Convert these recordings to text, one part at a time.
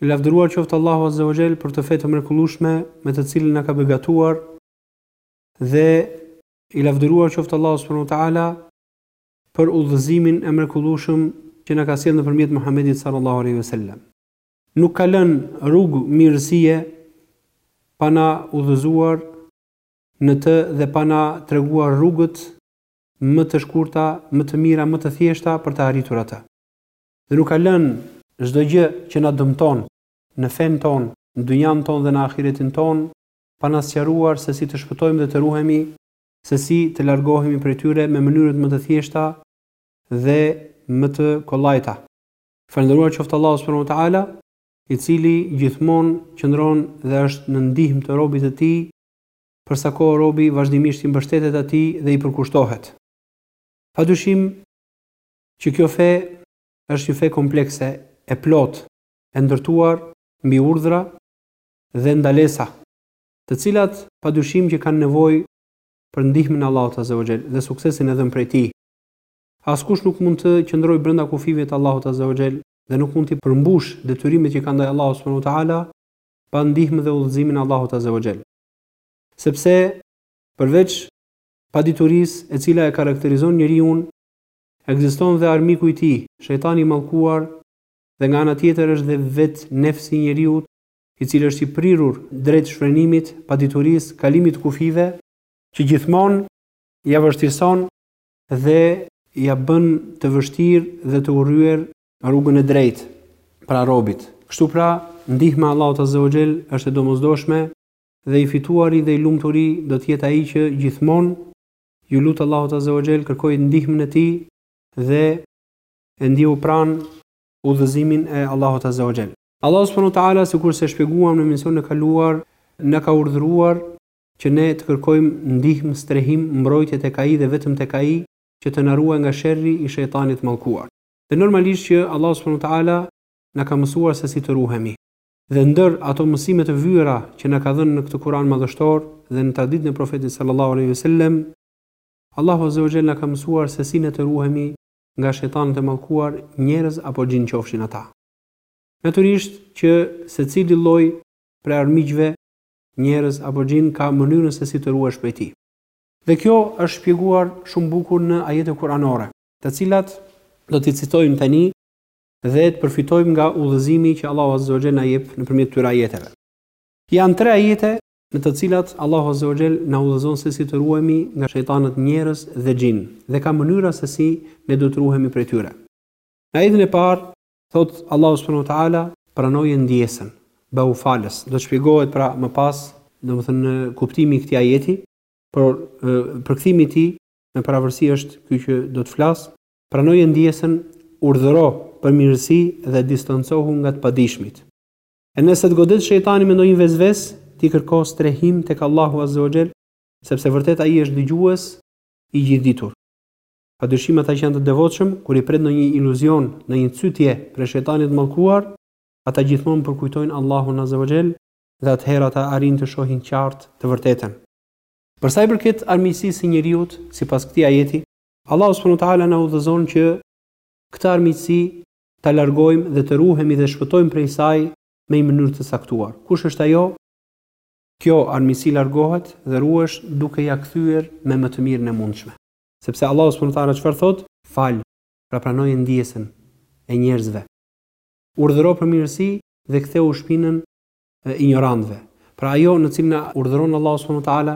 I lavdëruar qoftë Allahu Azze wa Xhell për këtë fe të mrekullueshme me të cilën na ka begatuar dhe i lavdëruar qoftë Allahu Subhanahu wa Ta'ala për udhëzimin e mrekullueshëm që na ka sjellë nëpërmjet Muhammedit Sallallahu Alejhi wa Sellem. Nuk ka lënë rrugë mirësie pa na udhëzuar në të dhe pa na treguar rrugët më të shkurta, më të mira, më të thjeshta për të arritur atë. Dhe nuk ka lënë çdo gjë që na dëmton në fenë tonë, në dynjanë tonë dhe në ahiretin tonë, pa na sqaruar se si të shpëtojmë dhe të ruhemi, se si të largohemi prej tyre me mënyrët më të thjeshta dhe më të kollajta. Falënderuar qoftë Allahu subhanahu wa ta'ala, i cili gjithmonë qëndron dhe është në ndihmë të robit të Tij, për sa kohë robi vazhdimisht i mbështetet atij dhe i përkushtohet. Padyshim, që kjo fe është një fe komplekse e plotë e ndërtuar mbi urdhra dhe ndalesa, të cilat padyshim që kanë nevojë për ndihmën e Allahut azze o xhel dhe suksesin e dhënë prej Tij. Askush nuk mund të qëndrojë brenda kufijve të Allahut azze o xhel dhe nuk mund t'i përmbushë detyrimet që ka ndaj Allahut subhanahu wa ta'ala pa ndihmën dhe udhëzimin e Allahut azze o xhel. Sepse përveç paditurisë e cila e karakterizon njeriun Ekziston dhe armiku i tij, shejtani i mallkuar dhe nga ana tjetër është dhe vetë nefsi i njeriut, i cili është i prirur drejt shfrenimit, paditurisë, kalimit të kufijve, që gjithmonë ia vështirëson dhe ia bën të vështirë dhe të urryer rrugën e drejtë, pra robit. Kështu pra, ndihma e Allahut azze o xhel është e domosdoshme dhe i fituari dhe i lumturi do të jetë ai që gjithmonë Iu lut Allahut Azze wa Xhel, kërkoi ndihmën e Tij dhe e ndieu pranë udhëzimin e Allahut Azze wa Xhel. Allahu Subhanu wa Ta'ala, sikurse e shpjeguam në emisionin e kaluar, na ka urdhëruar që ne të kërkojmë ndihmë, strehim, mbrojtje tek Ai dhe vetëm tek Ai, që të na ruajë nga sherri i Shejtanit të mallkuar. Dhe normalisht që Allahu Subhanu wa Ta'ala na ka mësuar se si të ruhemi. Dhe ndër ato mësime të vyera që na ka dhënë në këtë Kur'an madhështor dhe në traditën e Profetit sallallahu alejhi ve sellem, Allahu azze o xhel na ka mësuar se si ne të ruhemi nga shejtanët e mallkuar, njerëz apo xhinë qofshin ata. Natyrisht që secili lloj prej armiqve, njerëz apo xhinë ka mënyrën se si të ruhesh prej tij. Dhe kjo është shpjeguar shumë bukur në ajete kur'anore, të cilat do t'i citojmë tani Dhe të përfitojmë nga udhëzimi që Allahu azza wa jall na jep nëpërmjet këtyre ajeteve. Janë tre ajete në të cilat Allahu azza wa jall na udhëzon sesi të ruhemi nga shejtanët njerëz dhe xhin dhe ka mënyra sesi ne duhet të ruhemi prej tyre. Në ajetin e parë thotë Allahu subhanahu wa ta'ala, Pranoje ndjesën, bëhu falës. Do të shpjegohet pra më pas, domethënë kuptimi i këtij ajeti, por përkthimi i tij me përafërsi është ky që do të flas, Pranoje ndjesën, urdhëro për mirësi dhe distancohu nga të padijshmit. E nëse të godit shejtani me ndonjë vesvese, ti kërko strehim tek Allahu azze o xhel, sepse vërtet Ai është Dëgjues i Gjithëditur. Padyshim ata që janë të devotshëm, kur i prek ndonjë iluzion, ndonjë cytje prej shejtanit të mallkuar, ata gjithmonë përkujtojnë Allahun azze o xhel dhe atëherë ata arrijnë të shohin qartë të vërtetën. Përsa i përket armiqësisë së njeriut, sipas këtij ajeti, Allahu subhanahu wa taala na udhëzon që këtë armiqësi ta largojmë dhe të ruhemi dhe shpëtojmë prej saj me një mënyrë të caktuar. Kush është ajo? Kjo armiqësi largohet dhe ruhesh duke ia kthyer me më të mirën e mundshme. Sepse Allahu subhanahu wa taala çfarë thotë? Fal, pra pranoje ndjesën e njerëzve. Urdhëro për mirësi dhe ktheu shpinën injorantëve. Pra ajo në cilën na urdhëron Allahu subhanahu wa taala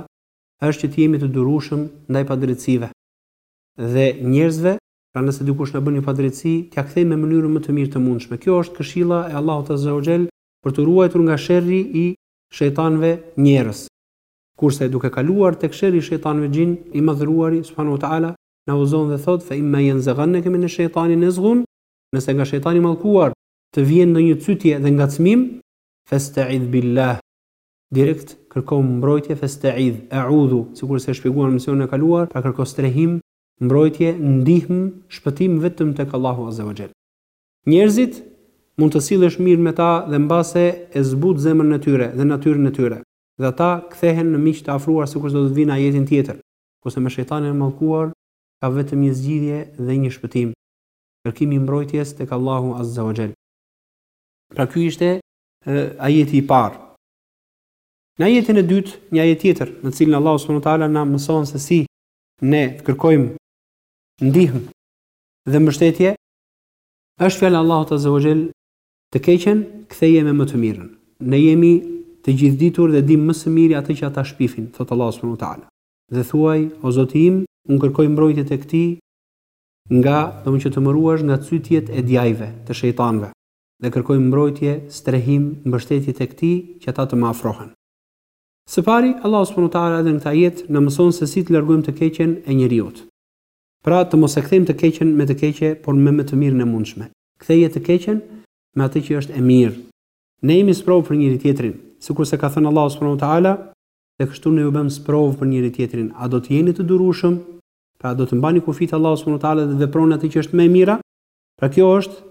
është që të jemi të durueshëm ndaj padrejtësive të njerëzve, pra nëse dikush na bën një padrejtësi, t'ia kthejmë me mënyrën më të mirë të mundshme. Kjo është këshilla e Allahut azza wa xhell për t'u ruajtur nga sherri i shejtanëve njerëz. Kurse duke kaluar tek sherri i shejtanëve xhin, i Madhëruari, subhanahu wa ta'ala, na udhëzon dhe thotë, Fa imma yanzaghannaka min ash-shaytani nazghun, Nëse nga Shejtani i Mallkuar të vjen ndonjë cytje dhe ngacmim, Fasta'idh billah, Direkt kërko mbrojtje feste'idh, e'udhu, sikurse e shpjeguam në emisionin e kaluar, pra kërko strehim, mbrojtje, ndihmë, shpëtim vetëm tek Allahu azze wa xhell. Njerëzit mund të sillesh mirë me ta dhe mbase e zbut zemrën e tyre dhe natyrën e tyre, dhe ata kthehen në miq të afruar sikurse do të vijë në ajetin tjetër, kurse me shejtanin e mallkuar ka vetëm një zgjidhje dhe një shpëtim, kërkimi i mbrojtjes tek Allahu azze wa xhell. Pra ky ishte ajeti i parë. Në ajetin e dytë, një ajet tjetër, në cilin Allahu subhanahu wa taala na mëson se si ne të kërkojmë ndihmë dhe mbështetje, është fjala e Allahut azza wa jall, të keqen ktheje me më të mirën. Ne jemi të gjithëditur dhe dimë më së miri atë që ata shpifin, thotë Allahu subhanahu wa taala. Dhe thuaj, o Zoti im, unë kërkoj mbrojtje tek ti nga, domethënë që të më ruash nga cytjet e djajve, të shejtanëve. dhe kërkoj mbrojtje, strehim, mbështetje tek Ti që ata të më afrohen. Së pari, Allahu subhanahu wa ta'ala edhe në këtë ajet na mëson se si të largojmë të keqen e njeriut. Pra, të mos e kthejmë të keqen me të keqe, por me më të mirën e mundshme. Ktheje të keqen me atë që është e mirë. Ne jemi sprovë për njëri-tjetrin, sikurse ka thënë Allahu subhanahu wa ta'ala, Dhe kështu ne ju bëmë sprovë për njëri-tjetrin, a do të jeni të durueshëm, pra do të mbani kufijtë e Allahut subhanahu wa ta'ala dhe të veproni atë që është më e mira, Pra kjo është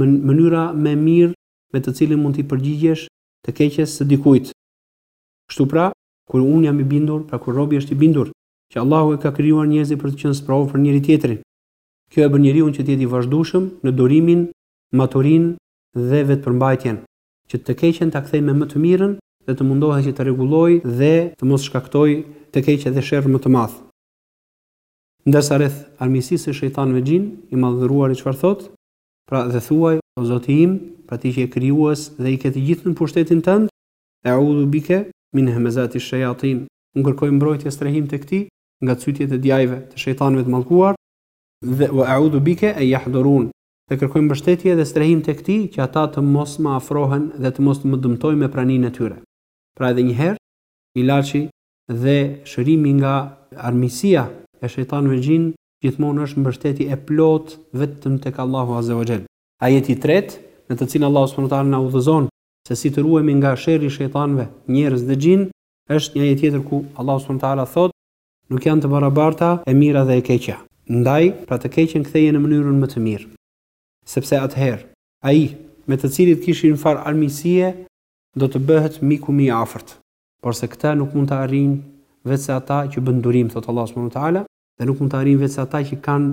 mënyra më e mirë me të cilën mund t'i përgjigjesh të keqes së dikujt. Kështu pra, kur unë jam i bindur, pra kur robi është i bindur, që Allahu i ka krijuar njerëzit për të qenë sprovë për njëri-tjetrin. Kjo e bën njeriun që të jetë i vazhdueshëm në durimin, maturinë dhe vetëpërmbajtjen, që të keqen ta kthejë me më të mirën dhe të mundohet që të rregullojë dhe të mos shkaktojë të keqe dhe sherr më të madh. Ndërsa rreth armiqësisë së shejtanëve xhinë, i Madhëruari çfarë thotë? Pra, dhe thuaj, O Zoti im, pra Ti që je Krijues dhe i ke të gjithë nën pushtetin Tënd, E'udhu bike min hemezati shejatin, unë kërkoj mbrojtje strehim tek Ti nga cytjet e djajve, të shejtanëve të mallkuar, dhe wa e'udhu bike en jahdurun, dhe kërkoj mbështetje dhe strehim tek Ti që ata të mos më afrohen dhe të mos më dëmtojnë me praninë e tyre. Pra edhe një herë, ilaçi dhe shërimi nga armiqësia e shejtanëve xhinë gjithmonë është mbështetje e plotë vetëm tek Allahu azze wa xhell. Ajeti i tretë, në të cilin Allahu subhanahu wa taala na udhëzon se si të ruhemi nga sherri i shejtanëve, njerëz dhe xhinë, është një ajet tjetër ku Allahu subhanahu wa taala thotë, Nuk janë të barabarta e mira dhe e keqja. Ndaj, pra të keqen ktheje në mënyrën më të mirë. Sepse atëherë, ai, me të cilin kishe një farë armiqësie, do të bëhet miku më i afërt. Porse këtë nuk mund ta arrijnë veçse ata që bënë durim, thotë Allahu subhanehu ve teala, dhe nuk mund ta arrijnë veçse ata që kanë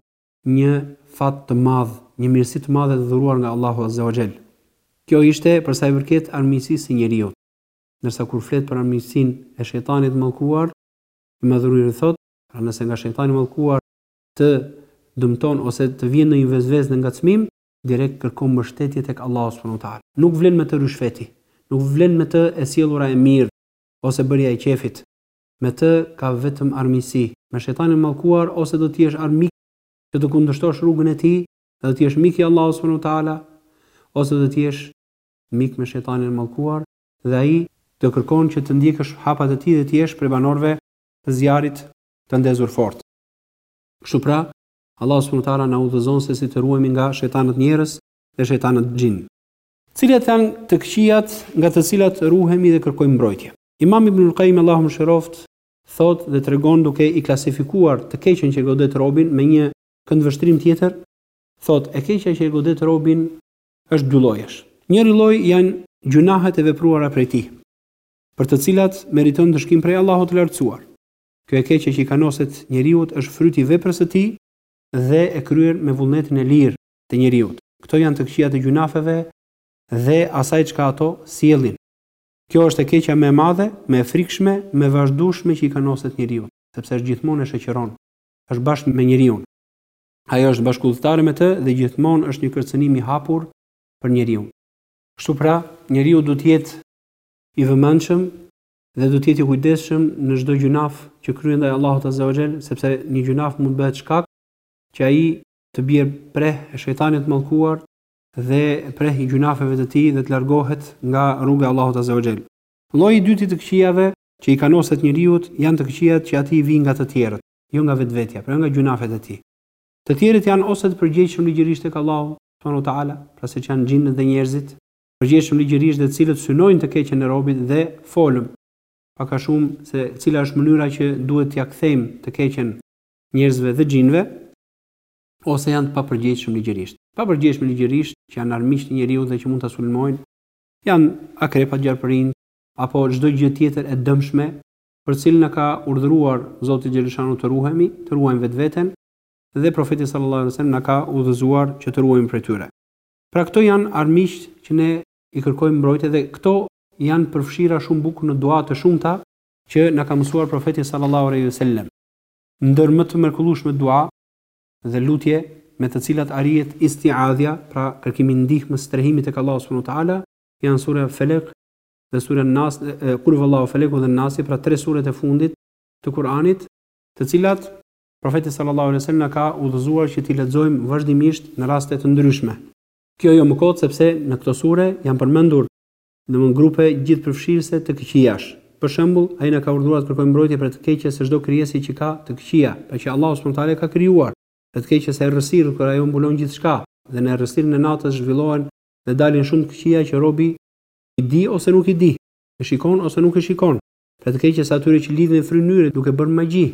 një fat të madh, një mirësi të madhe të dhuruar nga Allahu azze wa xhell. Kjo ishte për sa i përket armiqësisë së njeriut. Ndërsa kur flet për armiqësinë e Shejtanit të Mallkuar, i Madhëruari thotë, Pra nëse nga Shejtani i Mallkuar të dëmton ose të vjen ndonjë vesvese dhe ngacmim, direkt kërko mbështetje tek Allahu subhanu teala. Nuk vlen me të ryshfeti, nuk vlen me të e sjellura e mirë ose bërja e qejfit, me të ka vetëm armiqësi me shejtanin e mallkuar ose do të jesh armik që të kundërshtosh rrugën e tij dhe do të jesh mik i Allahut subhanu teala ose do të jesh mik me shejtanin e mallkuar dhe ai të kërkon që të ndjekësh hapat e tij dhe të jesh prej banorëve të zjarrit të ndezur fort. Kështu pra, Allahu subhanahu wa taala na udhëzon se si të ruhemi nga shejtanët njerëz dhe shejtanët xhin. Cilat janë të këqijat nga të cilat ruhemi dhe kërkojmë mbrojtje? Imam Ibnul Qayyim Allahu e mëshiroftë thotë dhe tregon duke i klasifikuar të keqen që e godet robin me një këndvështrim tjetër, thotë, e keqja që e godet robin është dy llojesh. Njëri lloj janë gjunahet e vepruara prej tij, për të cilat meriton ndëshkim prej Allahut të Lartësuar. Kjo e keqe që i kanoset njeriut është fryt i veprës së tij dhe e kryer me vullnetin e lirë të njeriut. Këto janë të këqijat e gjynafeve dhe asaj çka ato sjellin. Kjo është e keqja më e madhe, më e frikshme, më e vazhdueshme që i kanoset njeriut, sepse është gjithmonë e shoqëron, është bashkë me njeriun. Ajo është bashkudhëtare me të dhe gjithmonë është një kërcënim i hapur për njeriun. Kështu pra, njeriu duhet të jetë i vëmendshëm Dhe duhet të jetë i kujdesshëm në çdo gjynaf që kryen ndaj Allahut Azza wa Jell, sepse një gjynaf mund të bëhet shkak që ai të bjerë preh e Shejtanit të Mallkuar dhe preh i gjynafeve të tij dhe të largohet nga rruga e Allahut Azza wa Jell. Lloji i dytë i të këqijave që i kanoset njeriut janë të këqijat që atij i vijnë nga të tjerët, jo nga vetvetja, pra nga gjynafet e tij. Të tjerët janë ose të përgjegjshëm ligjërisht tek Allahu Subhanu wa Ta'ala, pra siç janë xhinët dhe njerëzit, përgjegjshëm ligjërisht dhe të cilët synojnë të keqen e robit dhe folëm pak a shumë se cila është mënyra që duhet t'ia kthejmë të keqen njerëzve dhe xhinëve ose janë të papërgjegjshëm ligjërisht. Papërgjegjshëm ligjërisht që janë armiq të njeriut dhe që mund ta sulmojnë janë akrepat, gjarpërinjtë apo çdo gjë tjetër e dëmshme për të cilën na ka urdhëruar Zoti xheleshanu të ruhemi, të ruajmë vetveten dhe Profeti sallallahu alejhi ve sellem na ka udhëzuar që të ruhemi prej tyre. Pra këto janë armiq që ne i kërkojmë mbrojtje dhe këto janë përfshira shumë bukur në dua të shumta që na ka mësuar Profeti sallallahu alejhi ve sellem. Ndër më të mrekullueshmet dua dhe lutje me të cilat arrihet isti'adhja, pra kërkimi i ndihmës, strehimit tek Allahu subhanahu wa ta'ala, janë surja Felek dhe surja Nas, Kul huwallahu Feleku dhe Nasi, pra tre suret e fundit të Kur'anit, të cilat Profeti sallallahu alejhi ve sellem na ka udhëzuar që t'i lexojmë vazhdimisht në raste të ndryshme. Kjo jo më kot sepse në këto sure janë përmendur domthon grupe gjithëpërfshirëse të këqijash. Për shembull, ai na ka urdhëruar të kërkojmë mbrojtje prej të keqes së çdo krijese që ka të këqija, pra që Allahu subhanahu wa taala e ka krijuar, prej të keqes së errësirës kur ajo mbulon gjithçka, dhe në errësirën e natës zhvillohen dhe dalin shumë të këqija që robi i di ose nuk i di, e shikon ose nuk e shikon, prej të keqes së atyre që lidhin e fryjnë nyje duke bërë magji,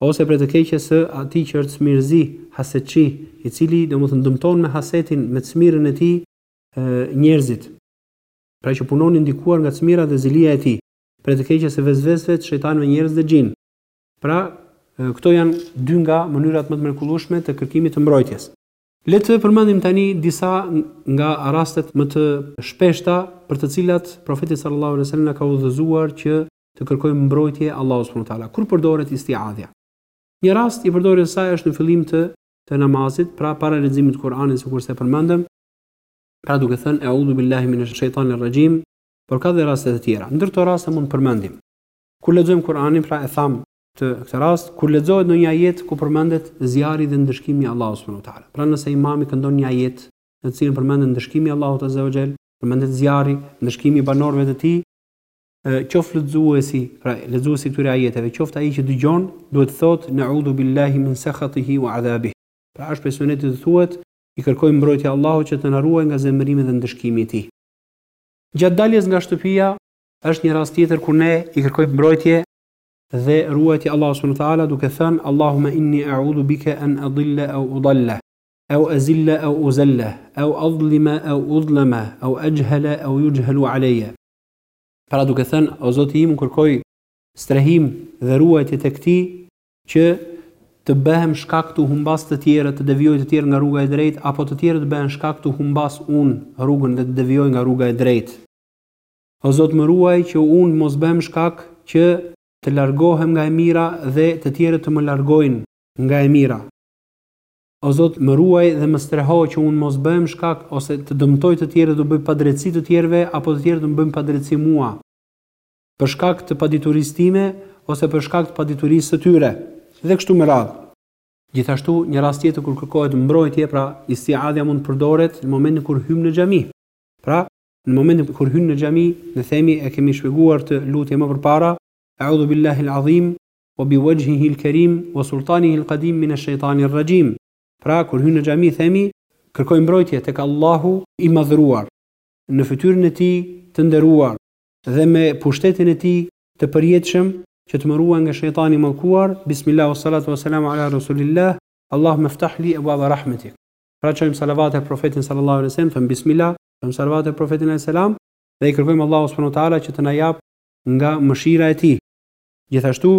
Ose prej të keqes së atij që është cmirëzi, hasetçi, i cili, domethënë, dëmton me hasetin, me cmirën e tij, njerëzit. Pra që punon i ndikuar nga cmira dhe zilia e tij. Prej të keqes së vesvesëve të shejtanëve njerëz dhe xhinë. Pra, këto janë dy nga mënyrat më të mrekullueshme të kërkimit të mbrojtjes. Le të përmendim tani disa nga rastet më të shpeshta për të cilat Profeti sallallahu alejhi ve sellem ka udhëzuar që të kërkojmë mbrojtje Allahut subhanahu wa taala. Kur përdoret isti'adhja? Një rast i përdorjes së saj është në fillim të të namazit, pra para leximit të Kur'anit sikurse e përmendëm, pra duke thënë e'udhu billahi minesh shejtanir rajim, por ka dhe raste të tjera. Ndër këto raste mund të përmendim. Kur lexojmë Kur'anin, pra e thamë këtë rast, kur lexohet ndonjë ajet ku përmendet zjarri dhe ndëshkimi i Allahut subhanahu wa taala. Pra nëse imami këndon një ajet në të cilin përmendet ndëshkimi i Allahut azza wa jall, përmendet zjarri, ndëshkimi i banorëve të tij, qoftë lexuesi, pra lexuesi i këtyre ajeteve, qoftë ai që dëgjon, duhet të thotë na'udhu billahi min sakhatihi wa 'adhabihi. Pra është prej sunetit të thuhet, i kërkoj mbrojtje Allahut që të na ruajë nga zemërimi dhe ndëshkimi i tij. Gjatë daljes nga shtëpia është një rast tjetër kur ne i kërkojmë mbrojtje dhe ruajtje Allahut subhanahu wa taala duke thënë Allahumma inni a'udhu bika an adilla aw udalla aw azilla aw uzalla aw adlima aw udlama aw ajhala aw yujhalu alayya Pra duke thënë, o Zoti im, kërkoj strehim dhe ruajtje tek ti që të bëhem shkak të humbas të tjerët, të devijoj të tjerë nga rruga e drejtë apo të tjerët të bëhen shkak të humbas unë rrugën dhe të devijoj nga rruga e drejtë. O Zot më ruaj që unë mos bëhem shkak që të largohem nga e mira dhe të tjerët të më largojnë nga e mira. O Zot, më ruaj dhe më streho që unë mos bëhem shkak ose të dëmtoj të tjerët, t'u bëj padrejtësi të tjerëve apo të tjerët të më bëjnë padrejtësi mua për shkak të paditurisë time ose për shkak të paditurisë së tyre dhe kështu me radhë. Gjithashtu, një rast tjetër kur kërkohet mbrojtje, pra istiadhja mund të përdoret në momentin kur hyjmë në xhami. Pra, në momentin kur hyjmë në xhami, ne themi e kemi shpjeguar këtë lutje më përpara, E'udhu billahi al-'azim wa bi uajhihil kerim wa sultanihil kadim mine shejtanir rajim. Pra, kur hyjmë në xhami themi, Kërkoj mbrojtje tek Allahu i Madhëruar, në fytyrën e Tij të nderuar dhe me pushtetin e Tij të përjetshëm që të më ruajë nga shejtani i mallkuar, Bismillah was salatu was salamu ala Rasulillah, Allahumma iftah li ebwaba rahmetik. Pra çojmë salavate Profetit sallallahu alejhi ve sellem, Bismillah, çojmë salavate Profetit alejhi selam dhe i kërkojmë Allahut subhanahu wa taala që të na japë nga mëshira e Tij. Gjithashtu,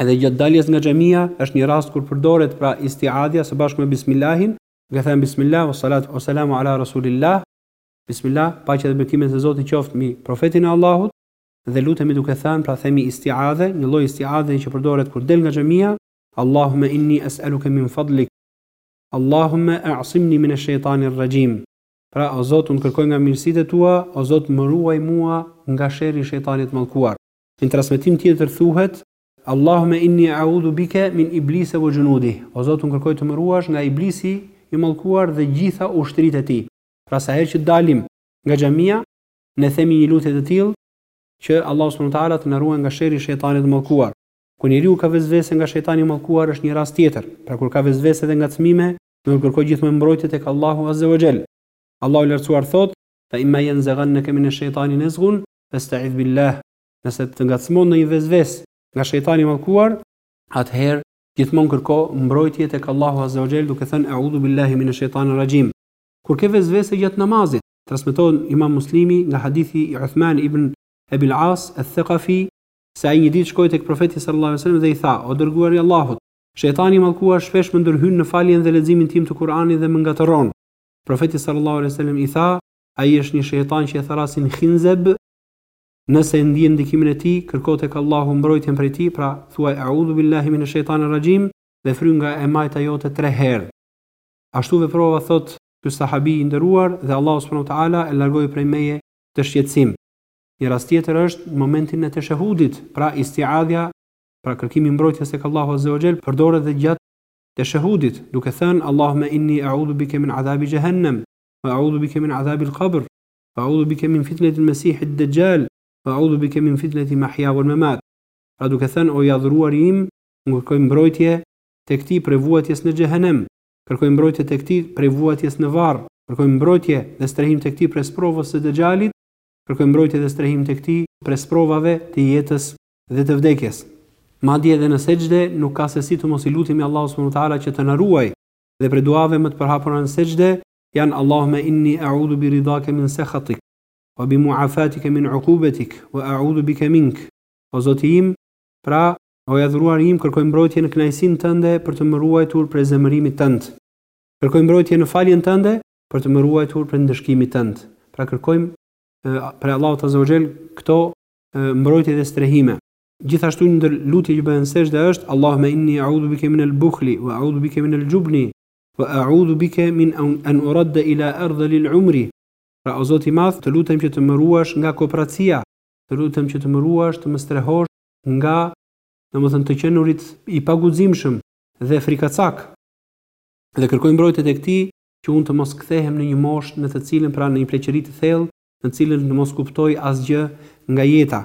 edhe gjatë daljes nga xhamia, është një rast kur përdoret pra isti'adhja së bashku me bismillahin, duke thënë bismillah was salatu was salamu ala rasulillah, bismillah, paqja dhe bekimet e Zotit qofshin mbi profetin e Allahut, dhe lutemi duke thënë, pra themi isti'adhe, një lloj isti'adheje që përdoret kur del nga xhamia, Allahumme inni es'aluke min fadlik, Allahumme e'asimni mine shejtanir rajim, pra o Zot unë kërkoj nga mirësitë e tua, o Zot më ruaj mua nga sherri i shejtanit të mallkuar. Në transmetim tjetër thuhet, Allahume inni a'udhu bike min iblise wa junudih, O Zot unë kërkoj të më ruash nga iblisi i mallkuar dhe gjitha ushtritë e tij. Pra sa herë që dalim nga xhamia, ne themi një lutje të tillë që Allahu subhanahu wa ta'ala të na ruajë nga sherri i shejtanit të mallkuar. Kur njeriu ka vesvese nga shejtani i mallkuar është një rast tjetër, pra kur ka vesvese dhe ngacmime, duhet të kërkojë gjithmonë mbrojtje tek Allahu azze wa xhel. Allahu i Lartësuar thotë, Fa imma yanzaghannaka min ash-shejtani nazghun festa'idh billah, nëse të ngacmon ndonjë vesvese nga shejtani i mallkuar, atëherë gjithmonë kërko mbrojtje tek Allahu azza wa jall duke thënë e'udhu billahi min ash-shejtanir rajim. Kur ke vesvese gjatë namazit, transmeton Imam Muslimi nga hadithi i Uthman ibn Ebil As Ath-Thaqafi se ai një ditë shkoi tek Profeti sallallahu alejhi ve sellem dhe i tha, O i Dërguari i Allahut, shejtani i mallkuar shpesh më ndërhyn në faljen dhe leximin tim të Kur'anit dhe më ngatërron. Profeti sallallahu alejhi ve sellem i tha, Ai është një shejtan që e thërrasin khinzeb, nëse e ndien ndikimin e tij, kërko tek Allahu mbrojtjen prej tij, pra thuaj E'udhu billahi mine shejtanir rajim dhe fry nga e majta jote tre herë. Ashtu veprova thotë ky sahabi i nderuar dhe Allahu subhanahu wa ta'ala e largoi prej meje këtë shqetësim. Një rast tjetër është në momentin e teshehudit, pra isti'adhja, pra kërkimi i mbrojtjes tek Allahu azza wa jall përdoret dhe gjatë teshehudit, duke thënë Allahumme inni e'udhu bike min adhabi jahannam, Wa a'udhu bike min adhabi l'kabr, wa a'udhu bike min fitneti l'mesihi d'dejjal, wa a'udhu bike min fitneti mahja wal memat. Pra duke thënë, o i Adhuruari im, unë kërkoj mbrojtje tek Ti prej vuajtjes në Xhehenem, kërkoj mbrojtje tek Ti prej vuajtjes në varr, kërkoj mbrojtje dhe strehim tek Ti prej sprovës së Dejjalit, kërkoj mbrojtje dhe strehim tek Ti prej sprovave të jetës dhe të vdekjes. Madje edhe në sexhde nuk ka se si të mos i lutemi Allahut subhanahu wa taala që të na ruajë. dhe prej duave më të përhapura në sexhde janë Allahume inni e'udhu bi ridake min sekhatik, wa bi mu'afatike min ukubetik, wa e'udhu bike mink, O Zoti im, pra, O i Adhuruari im, kërkoj mbrojtje në kënaqësinë Tënde për të më ruajtur prej zemërimit Tënd. Kërkoj mbrojtje në faljen Tënde për të më ruajtur prej ndëshkimit Tënd. Pra kërkojmë prej Allahut Azza wa Xhel këto mbrojtje dhe strehime. Gjithashtu një ndër lutjet që bëhen në sexhde është Allahumma inni a'udhu bika min al-bukhli wa a'udhu bika min al-jubni wa a'udhu bika min an uradda ila ardhali al-umri. Pra o Zot i Madh, të lutem që të më ruash nga kopracia, të lutem që të më ruash, të më strehosh nga, domethënë të qenurit i paguximshëm dhe frikacak. Dhe kërkoj mbrojtje tek Ti që unë të mos kthehem në një moshë në të cilën pra në një pleqëri të thellë, në të cilën të mos kuptoj asgjë nga jeta.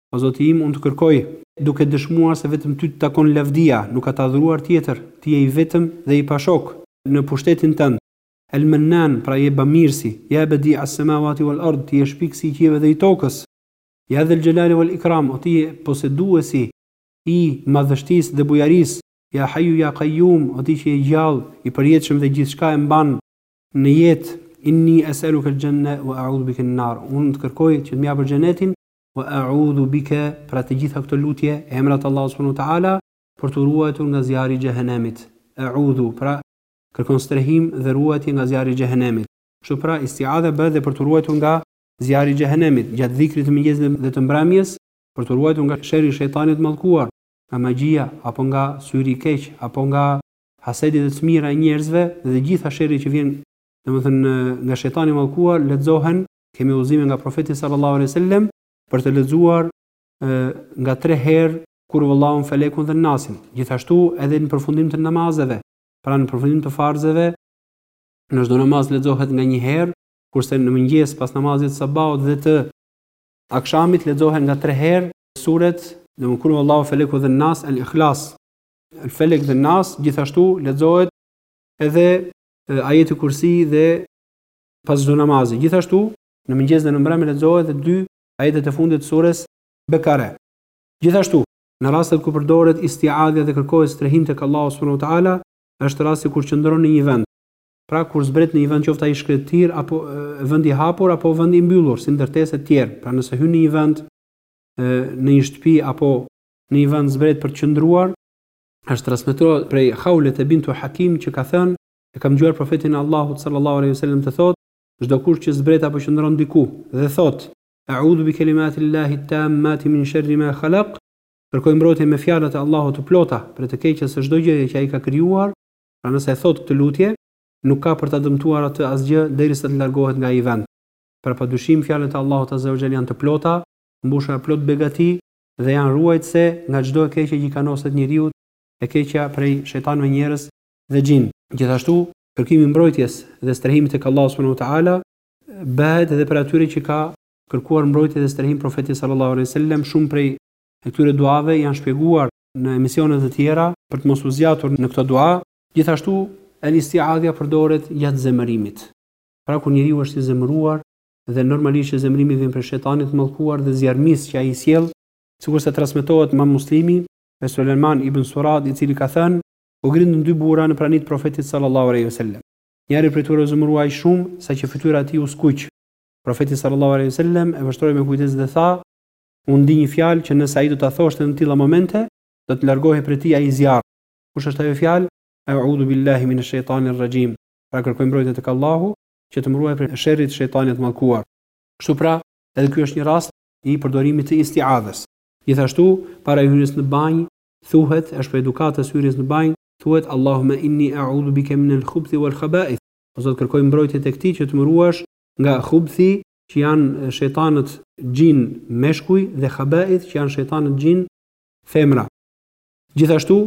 O Zoti im, unë të kërkoj, duke dëshmuar se vetëm Ty të takon lavdia, nuk ka të adhuruar tjetër, Ti je i vetëm dhe i pashok, në pushtetin Tënd. El Mennan, pra je bamirësi. Ya Badi as Semawati wal Ard, Ti je shpikësi i qiejve dhe i tokës. Ya Dhel Jelali wal Ikram, o Ti je poseduesi i madhështisë dhe bujarisë. Ya Hayyu ya Qayyum, o Ti që je gjallë, i përjetshëm dhe gjithçka e mban në jetë. Inni es'elukel Jenne wa a'udhu bike minar, unë të kërkoj që të më japësh Xhenetin Wa a'udhu bike, pra të gjitha këto lutje, emrat e Allahut subhanehu ve teala, për t'u ruajtur nga zjarri i xhehenemit. A'udhu, pra kërkon strehim dhe ruajtje nga zjarri i xhehenemit. Kështu pra, isti'adha bëhet dhe për t'u ruajtur nga zjarri i xhehenemit, gjatë dhikrit të mëngjesit dhe të mbrëmjes, për t'u ruajtur nga sherri i shejtanit të mallkuar, nga magjia, apo nga syri i keq, apo nga hasedi dhe cmira e njerëzve dhe të gjithë sherrit që vjen, domethënë, nga shejtani i mallkuar, lexohen kemi udhëzime nga Profeti sallallahu alejhi wasallam për të lexuar nga 3 herë Kul huvallahun, Felekun dhe nasin. Gjithashtu edhe në përfundim të namazeve, pra në përfundim të farzeve, në çdo namaz lexohet nga një herë, kurse në mëngjes pas namazit të sabahut dhe të akshamit lexohen nga 3 herë suret, domthonë Kul huvallahu, Feleku dhe Nas, El Ikhlas. El felek dhe nas gjithashtu lexohet edhe ajeti kursi dhe pas çdo namazi. Gjithashtu, në mëngjes dhe në mbrëmje lexohet edhe dy ajetet e fundit të sures Bekare. Gjithashtu, në rastet ku përdoret istiadhja dhe kërkohet strehim tek Allahu subhanahu wa ta'ala, është rasti kur qëndron në një vend, pra kur zbret në një vend qoftë ai shkretëtirë apo vend i hapur apo vend i mbyllur, si ndërtesë e tjerë. Pra nëse hyn në një vend, në një shtëpi apo në një vend zbret për të qëndruar, është transmetuar prej Khawlete Bintu Hakim që ka thënë, E kam dëgjuar Profetin e Allahut, sallallahu alejhi ve selem, të thotë, Çdo kush që zbret apo qëndron diku dhe thotë, E'udhu bi kelimati Llahi t-tammati min sherri ma khalaq, Kërkoj mbrojtje me fjalët e Allahut të plota prej të keqes së çdo gjëje që Ai ka krijuar, pra nëse e thotë këtë lutje, nuk ka për ta dëmtuar atë asgjë derisa të largohet nga ai vend. Pra padyshim fjalët e Allahut azza wa xhel janë të plota, mbushura plot begati dhe janë ruajtëse nga çdo e keqe që i kanoset njeriut, e keqja prej shejtanëve njerëz, dhe xhin. Gjithashtu, kërkimi i mbrojtjes dhe strehimit tek Allahu subhanahu wa ta'ala bëhet edhe prej atyre që ka kërkuar mbrojtje dhe strehim Profeti sallallahu alaihi wasallam, shumë prej këtyre duave janë shpjeguar në emisione të tjera për të mos u zgjatur në këto dua, gjithashtu al-isti'adha përdoret gjatë zemërimit. Pra kur njeriu është i zemëruar dhe normalisht që zemërimi vjen prej shejtanit të mallkuar dhe zjarrmisë që ai sjell, sikurse transmetohet Imam Muslimi e Sulejman ibn Surad i cili ka thënë, U grindën dy burra në prani të Profetit sallallahu alejhi ve sellem. Njëri prej tyre u zemërua aq shumë, sa që fytyra e tij u skuq. Profeti sallallahu alejhi ve sellem e vështroi me kujdes dhe tha, Unë di një fjalë që nëse ai do ta thoshte në tilla momente, do të largohej prej tij ai zjarr. Kush është ajo fjalë? E'udhu billahi minesh shejtanir rrajim, pra kërkoj mbrojtje tek Allahu, që të më ruaj prej sherrit të shejtanit të mallkuar. Kështu pra, edhe ky është një rast i përdorimit të isti'adhes. Gjithashtu, para hyrjes në banjë, Thuhet, është prej edukatës së hyrjes në banjë, thuhet, Allahume inni e'udhu bike minel khubthi wal khaba'ith, O Zot kërkoj mbrojtje tek Ti që të më ruash nga khubthi, që janë shejtanët xhinë meshkuj dhe khaba'ith që janë shejtanët xhinë femra. Gjithashtu,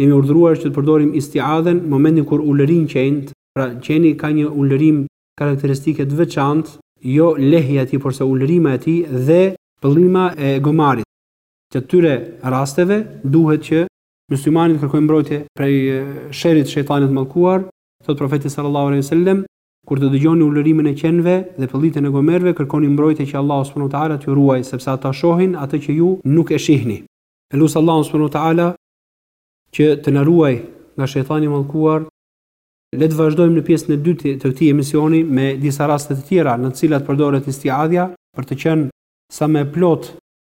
jemi urdhëruar që të përdorim isti'adhen në momentin kur ulërin qentë, pra qeni ka një ulërim karakteristike të veçantë, jo lehja e tij, porse ulërima e tij dhe pëllima e gomarit. Të këtyre rasteve duhet që Myslimani të kërkojë mbrojtje prej sherrit të shejtanit të mallkuar, thot Profeti sallallahu alejhi ve sellem, kur të dëgjoni ulërimin e qenve dhe pëllitjen e gomerëve, kërkoni mbrojtje që Allahu subhanahu wa taala t'ju ruajë, sepse ata shohin atë që ju nuk e shihni. E lus Allahun subhanahu wa taala që të na ruajë nga shejtani i mallkuar. Le të vazhdojmë në pjesën e dytë të këtij emisioni me disa raste të tjera në të cilat përdoret istiadhja për të qenë sa më e plotë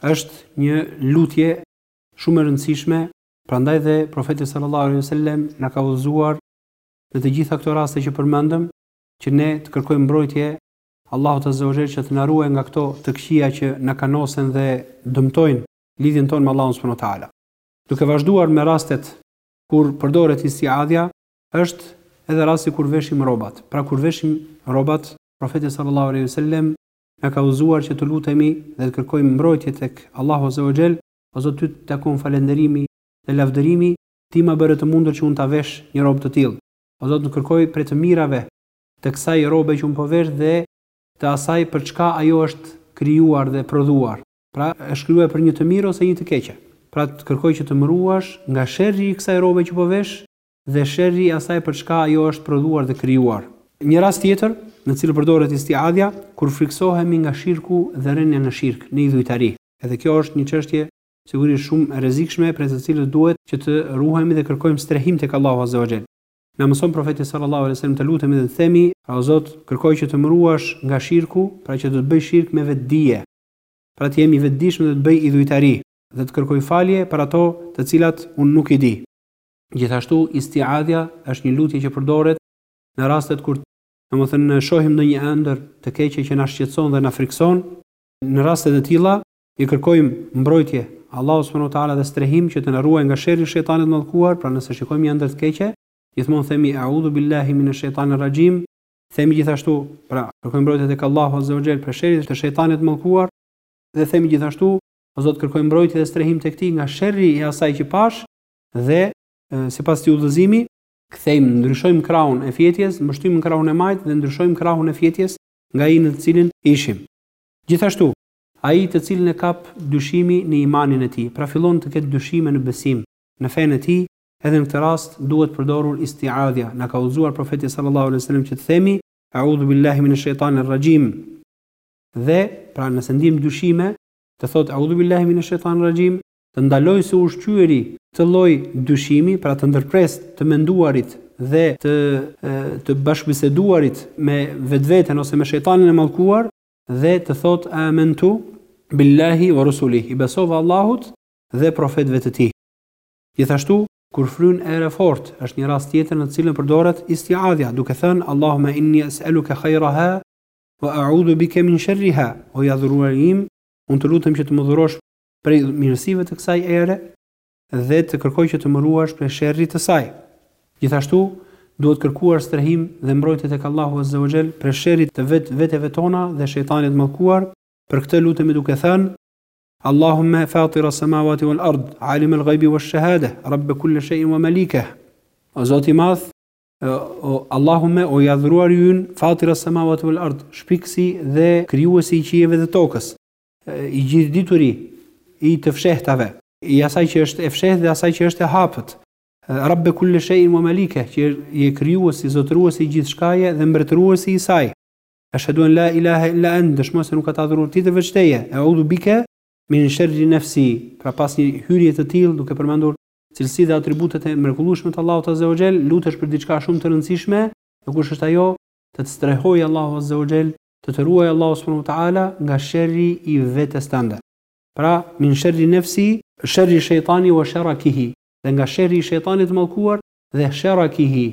Është një lutje shumë e rëndësishme, prandaj dhe Profeti sallallahu alejhi ve sellem na ka udhëzuar në të gjitha këto raste që përmendëm që ne të kërkojmë mbrojtje Allahut azza wa jall që të na ruajë nga këto të këqija që na kanosen dhe dëmtojnë lidhjen tonë me Allahun subhanahu wa taala. Duke vazhduar me rastet kur përdoret istiadhja, është edhe rasti kur veshim rrobat. Pra kur veshim rrobat, Profeti sallallahu alejhi ve sellem Na ka udhëzuar që të lutemi dhe të kërkojmë mbrojtje tek Allahu Azza wa Jall, O Zot Ty të takon falenderimi dhe lavdërimi, Ti ma bëre të mundur që unë ta vesh një rrobë të tillë. O Zot unë kërkoj prej të mirave të kësaj rrobe që unë po vesh dhe të asaj për çka ajo është krijuar dhe prodhuar. Pra, është krijuar për një të mirë ose një të keqe. Pra, të kërkoj që të më ruash nga sherri i kësaj rrobe që po vesh dhe sherri i asaj për çka ajo është prodhuar dhe krijuar. Një rast tjetër, në cilin përdoret isti'adhja, kur frikësohemi nga shirku dhe rënia në shirk, në idhujtari. Edhe kjo është një çështje sigurisht shumë e rrezikshme prej së cilës duhet që të ruhemi dhe kërkojmë strehim tek Allahu azza wa xhel. Na mëson Profeti sallallahu alejhi ve sellem të lutemi dhe të themi, O Zot, kërkoj që të më ruash nga shirku, pra që të të bëj shirk me vetëdije, pra të jem i vetëdijshëm dhe të bëj idhujtari, dhe të kërkoj falje për ato të cilat unë nuk i di. Gjithashtu, isti'adhja është një lutje që përdoret në rastet kur, domethënë, shohim ndonjë ëndërr të keqe që na shqetëson dhe na frikëson. Në raste të tilla, i kërkojmë mbrojtje Allahut subhanahu wa ta'ala dhe strehim që të na ruajë nga sherri i Shejtanit të Mallkuar, pra nëse shikojmë një ëndërr të keqe, gjithmonë themi E'udhu billahi minesh shejtanir rajim, themi gjithashtu, pra, kërkojmë mbrojtje tek Allahu azza wa jall prej sherrit të Shejtanit të Mallkuar dhe themi gjithashtu, O Zot, kërkoj mbrojtje dhe strehim tek Ti nga sherri i asaj që pashë, Dhe, sipas këtij udhëzimi, kthejmë, ndryshojmë krahun e fjetjes, pështyjmë në krahun e majtë dhe ndryshojmë krahun e fjetjes nga ai në të cilin ishim. Gjithashtu, ai të cilin e kap dyshimi në imanin e tij, pra fillon të ketë dyshime në besim, në fenë e tij, edhe në këtë rast duhet përdorur isti'adhja, na ka udhëzuar Profeti sallallahu alejhi ve sellem që të themi, E'udhu billahi minash shejtanir rajim. Dhe, pra nëse ndiejmë dyshime, të thotë E'udhu billahi minash shejtanir rajim, të ndalojë së ushqyeri këtë lloj dyshimi, pra të ndërpresë të menduarit dhe të, të bashkëbiseduarit me vetveten ose me shejtanin e mallkuar dhe të thotë amantu billahi wa rusulih, i besova Allahut dhe profetëve të tij. Gjithashtu, kur fryn erë e fortë, është një rast tjetër në të cilën përdoret isti'adhja, duke thënë Allahumma inni es'aluke khairaha wa a'udhu bike min sherriha, o i adhuruari im, unë të lutem që të më dhurosh prej mirësive të kësaj ere dhe të kërkoj që të më ruash prej sherrit të saj. Gjithashtu, duhet kërkuar strehim dhe mbrojtje tek Allahu Azza wa Jall prej sherrit të vetveteve tona dhe shejtanit të mallkuar, për këtë lutemi duke thënë, Allahumme fatir as-samawati wal ard, alim al-ghaybi wash-shahadeh, rabb kulli shay'in wa malikeh. O Zot i Madh, o Allahumme o i adhuruari ynë, fatir as-samawati wal ard, shpikësi dhe krijuesi i qiejve dhe tokës. I gjithëdituri i të fshehtave. I asaj që është e fshehtë dhe asaj që është e hapët. Rabbe kulle shejin wa malike, që je krijuesi, zotëruesi i gjithçkaje dhe mbretëruesi i saj. Eshhedu en la ilahe illa ent, dëshmoj se nuk ka të adhuruar tjetër veç teje. E'udhu bike min sherri nefsi, pra pas një hyrje të tillë duke përmendur cilësitë dhe atributet e mrekullueshme të Allahut azze o xhel, lutesh për diçka shumë të rëndësishme, e kush është ajo, të të strehojë Allahu azze o xhel Të të ruajë Allahu subhanahu wa ta'ala nga sherri i vetes tënde. Pra, min sherri nefsi, sherri shejtani wa sherakihi, dhe nga sherri i shejtanit të mallkuar dhe sherakihi,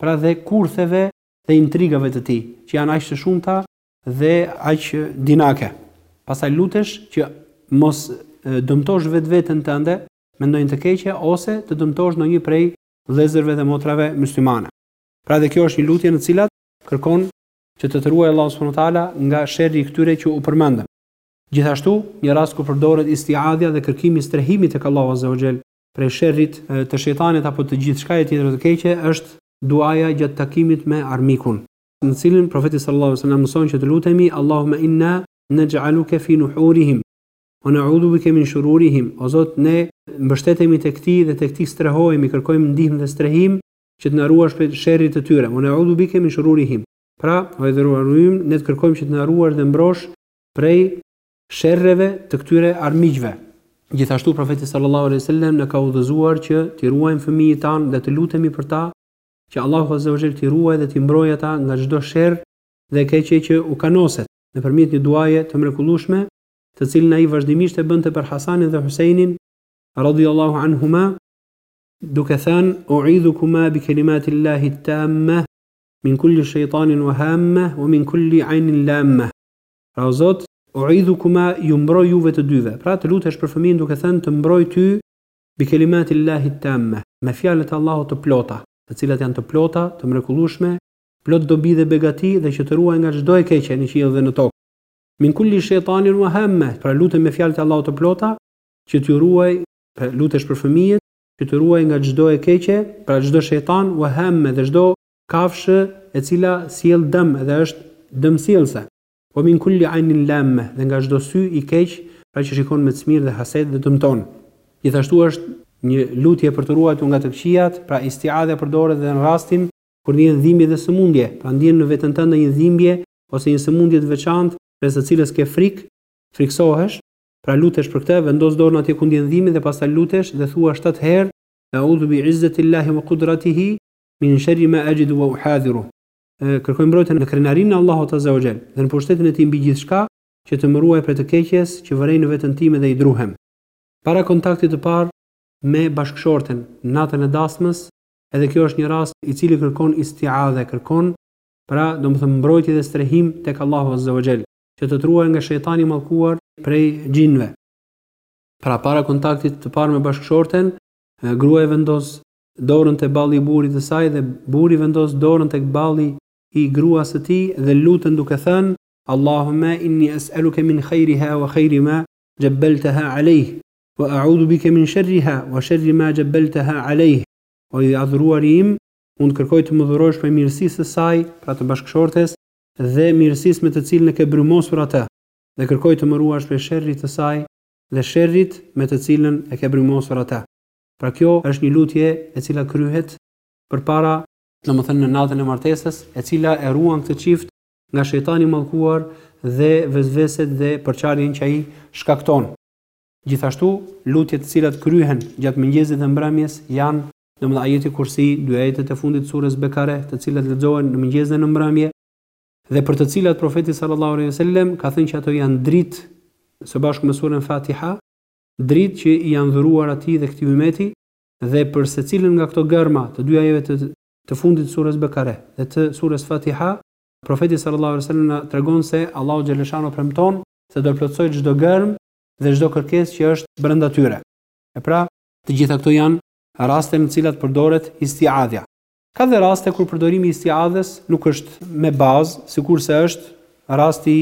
pra dhe kurtheve dhe intrigave të tij, që janë aq të shumta dhe aq dinake. Pastaj lutesh që mos dëmtosh vetveten tënde me ndonjë të keqe ose të dëmtosh ndonjë prej vëllezërve dhe motrave myslimane. Pra dhe kjo është një lutje në të cilën kërkon Që të të ruajë Allahu subhanahu wa taala nga sherri i këtyre që u përmendëm. Gjithashtu, një rast ku përdoret isti'adhja dhe kërkimi i strehimit tek Allahu azza wa xhel prej sherrit të shejtanit apo të gjithçkaje tjetër të keqe është duaja gjatë takimit me armikun, në të cilin Profeti sallallahu alejhi ve sellem na mëson që të lutemi, Allahumma inna naj'aluke fi nuhurihim wa na'udhu bike min shururihim, o Zot, ne mbështetemi tek ti dhe tek ti strehohemi, kërkojmë ndihmë dhe strehim, që të na ruash prej sherrit të tyre. Wa na'udhu bike min shururihim. Pra, o i adhuruari ynë, ne të kërkojmë që të na ruash dhe mbrosh prej sherreve të këtyre armiqve. Gjithashtu profeti sallallahu alejhi ve sellem na ka udhëzuar që t'i ruajmë fëmijët tanë dhe të lutemi për ta, që Allahu azza wa jall t'i ruajë dhe t'i mbrojë ata nga çdo sherr dhe e keqe që u kanoset, nëpërmjet një duaje të mrekullueshme, të cilën ai vazhdimisht e bënte për Hasanin dhe Husejnin radhiyallahu anhuma, duke thënë u'idhukuma bi kelimatillahi tamme min kulli shejtanin wa hamme wa min kulli ajnin lamme pra o Zot u'idhukuma ju mbroj juve të dyve pra të lutesh për fëmijën duke thënë të mbroj ty bi kelimatillahi tamme me fjalët e Allahut të plota të cilat janë të plota të mrekullueshme plot dobi dhe begati dhe që të ruajnë nga çdo e keqe në qiell dhe në tokë min kulli shejtanin wa hamme pra lutem me fjalët e Allahut të plota që t'ju ruajë Pra lutesh për fëmijët, që të ruajë nga çdo e keqe, pra çdo shejtan, wa hamme dhe çdo kafshë e cila sjell dëm dhe është dëmsjellëse, wa min kulli aynin lammeh dhe nga çdo sy i keq, pra që shikon me cmirë dhe haset dhe dëmton. Gjithashtu është një lutje për të ruajtur nga të këqijat, pra isti'adhja përdoret dhe në rastin kur ndjen dhimbje dhe sëmundje, pra ndjen në veten tënde një dhimbje ose një sëmundje të veçantë, prej së cilës ke frikë, frikësohesh, Pra lutesh për këtë, vendos dorën atje ku ndjen dhimbjen dhe pastaj lutesh dhe thua shtatë herë, E'udhu bi izzati Allahi wa qudratihi min sherri ma ajidu wa uhadhiru. Kërkoj mbrojtje në krenarinë e Allahut azza wa jall dhe në pushtetin e Tij mbi gjithçka, që të më ruajë prej të keqes që vërej në veten time dhe i druhem. Para kontaktit të parë me bashkëshorten, natën e dasmës, edhe kjo është një rast i cili kërkon isti'adhe, kërkon, pra, domethënë mbrojtje dhe strehim tek Allahu azza wa jall. që të të ruajë nga shejtani i mallkuar prej xhinëve. Pra para kontaktit të parë me bashkëshorten, gruaja vendos dorën te balli i burrit të saj dhe burri vendos dorën tek balli i gruas së tij dhe luten duke thënë, Allahumme inni es'aluke min khejriha wa khejri ma xhebelteha alejh, wa e'udhu bike min sherriha wa sherri ma xhebelteha alejh, O i adhuruari im, unë të kërkoj të më dhurosh prej mirësisë së saj, pra të bashkëshortes, dhe mirësisë me të cilën e ke brumosur atë, dhe kërkoj të më ruash prej sherrit të saj dhe sherrit me të cilën e ke brumosur atë. Pra kjo është një lutje e cila kryhet përpara, domethënë në natën e martesës, e cila e ruan këtë çift nga shejtani i mallkuar dhe vesveset dhe përçarjen që ai shkakton. Gjithashtu, lutjet të cilat kryhen gjatë mëngjesit dhe mbrëmjes janë, Domethënë ajeti Kursi, dy ajetet e fundit të surës Bekare, të cilat lexohen në mëngjes dhe në mbrëmje, dhe për të cilat Profeti sallallahu alejhi ve sellem ka thënë që ato janë dritë, së bashku me surën Fatiha, dritë që i janë dhuruar atij dhe këtij ummeti, dhe për secilën nga këto gërma të dy ajeteve të fundit të surës Bekare dhe të surës Fatiha, Profeti sallallahu alejhi ve sellem na tregon se Allahu xhele shanuhu premton se do plotësojë çdo gërmë dhe çdo kërkesë që është brenda tyre. E pra, të gjitha këto janë Raste në të cilat përdoret isti'adhja. Ka dhe raste kur përdorimi i isti'adhes nuk është me bazë, sikurse është rasti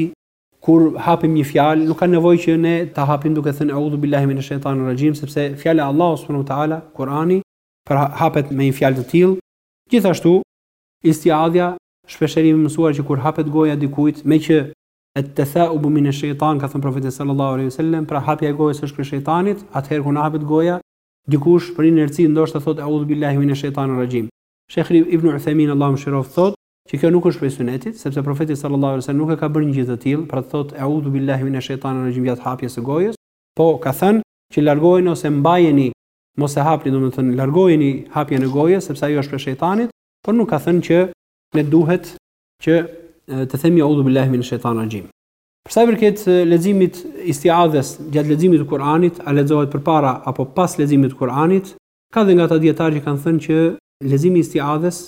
kur hapim një fjalë, nuk ka nevojë që ne ta hapim duke thënë e'udhu billahi minesh shejtanir raxhim, sepse fjala e Allahut subhanehu teala, Kur'ani, pra hapet me një fjalë të tillë. Gjithashtu, isti'adhja shpeshherë jemi mësuar që kur hapet goja dikujt, meqë at-tatha'ubu minesh shejtan ka thënë profeti sallallahu alaihi wasallam, pra hapja e gojës është prej shejtanit, atëherë kur na hapet goja, Dikush për inerci ndoshta thotë E'udhubillahi mineshejtanirraxhim. Shejh Ibn Uthejmin Allahu e mëshiroftë thotë që kjo nuk është prej Sunetit, sepse Profeti sallallahu alejhi ve sellem nuk e ka bërë një gjë të tillë, pra të thotë E'udhubillahi mineshejtanirraxhim gjatë hapjes së gojës, po ka thënë që largojeni ose mbajeni, mos e hapni domethënë largojeni hapjen e gojës sepse ajo është prej shejtanit, por nuk ka thënë që ne duhet që të themi E'udhubillahi mineshejtanirraxhim. Për sa i përket leximit të istiadhes gjatë leximit të Kur'anit, a lexohet përpara apo pas leximit të Kur'anit? Ka dhe nga ata dijetarë që kanë thënë që leximi i istiadhes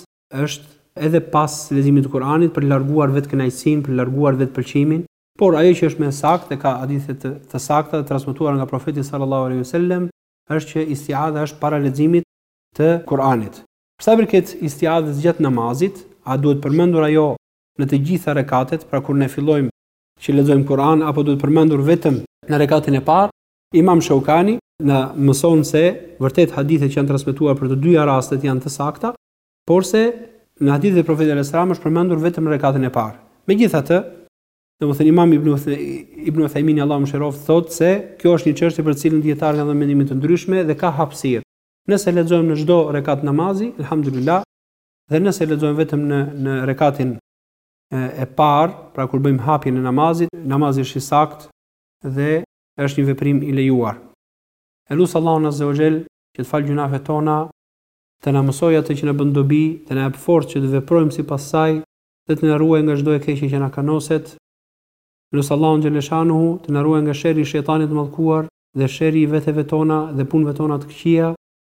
është edhe pas leximit të Kur'anit për të larguar vetëkënaqësinë, për të larguar vetëpëlqimin. Por ajo që është më e saktë dhe ka hadithe të, të sakta të transmetuara nga Profeti sallallahu alaihi wasallam është që istiadha është para leximit të Kur'anit. Për sa i përket istiadhes gjatë namazit, a duhet përmendur ajo në të gjitha rekatet, pra kur ne fillojmë, që lexojmë Kur'an apo duhet përmendur vetëm në rekatin e parë, Imam Shaukani na mëson se vërtet hadithet që janë transmetuar për të dyja rastet janë të sakta, porse në hadithet e Profetit alayhis salam është përmendur vetëm në rekatin e parë. Megjithatë, domethënë Imam Ibn Ibn Uthaymeen Allahu e mëshiroftë thotë se kjo është një çështje për të cilën dijetarët kanë dhënë mendime të ndryshme dhe ka hapësirë. Nëse lexojmë në çdo rekat namazi, elhamdulillah, Dhe nëse lexojmë vetëm në në rekatin e parë, pra kur bëjmë hapjen e namazit, namazi është i saktë dhe është një veprim i lejuar. E lus Allahun Azza wa Jell që të falë gjynahet tona, të na mësojë atë që na bën dobi, të na japë forcë që të veprojmë sipas saj dhe të na ruajë nga çdo e keqe që na kanoset. E lus Allahun Xheleshanuhu të na ruajë nga sherri i shejtanit të mallkuar dhe sherri i veteve tona dhe punëve tona të këqija,